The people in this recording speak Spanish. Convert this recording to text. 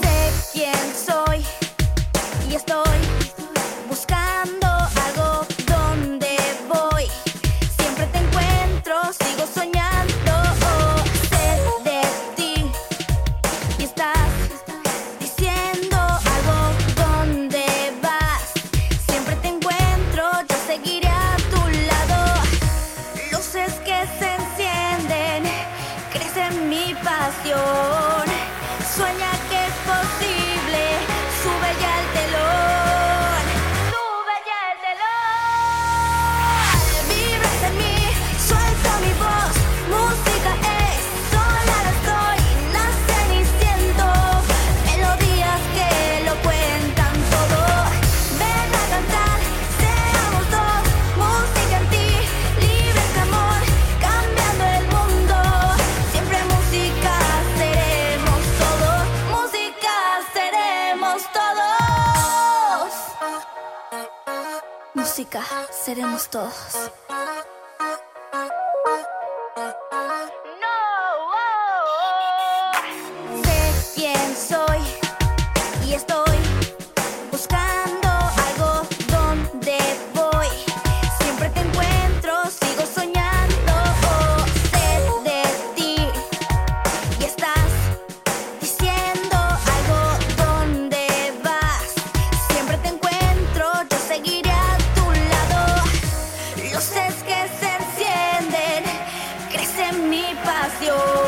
Sé quién soy y estoy. pasión. Sueña que Música, seremos todos. Adiós.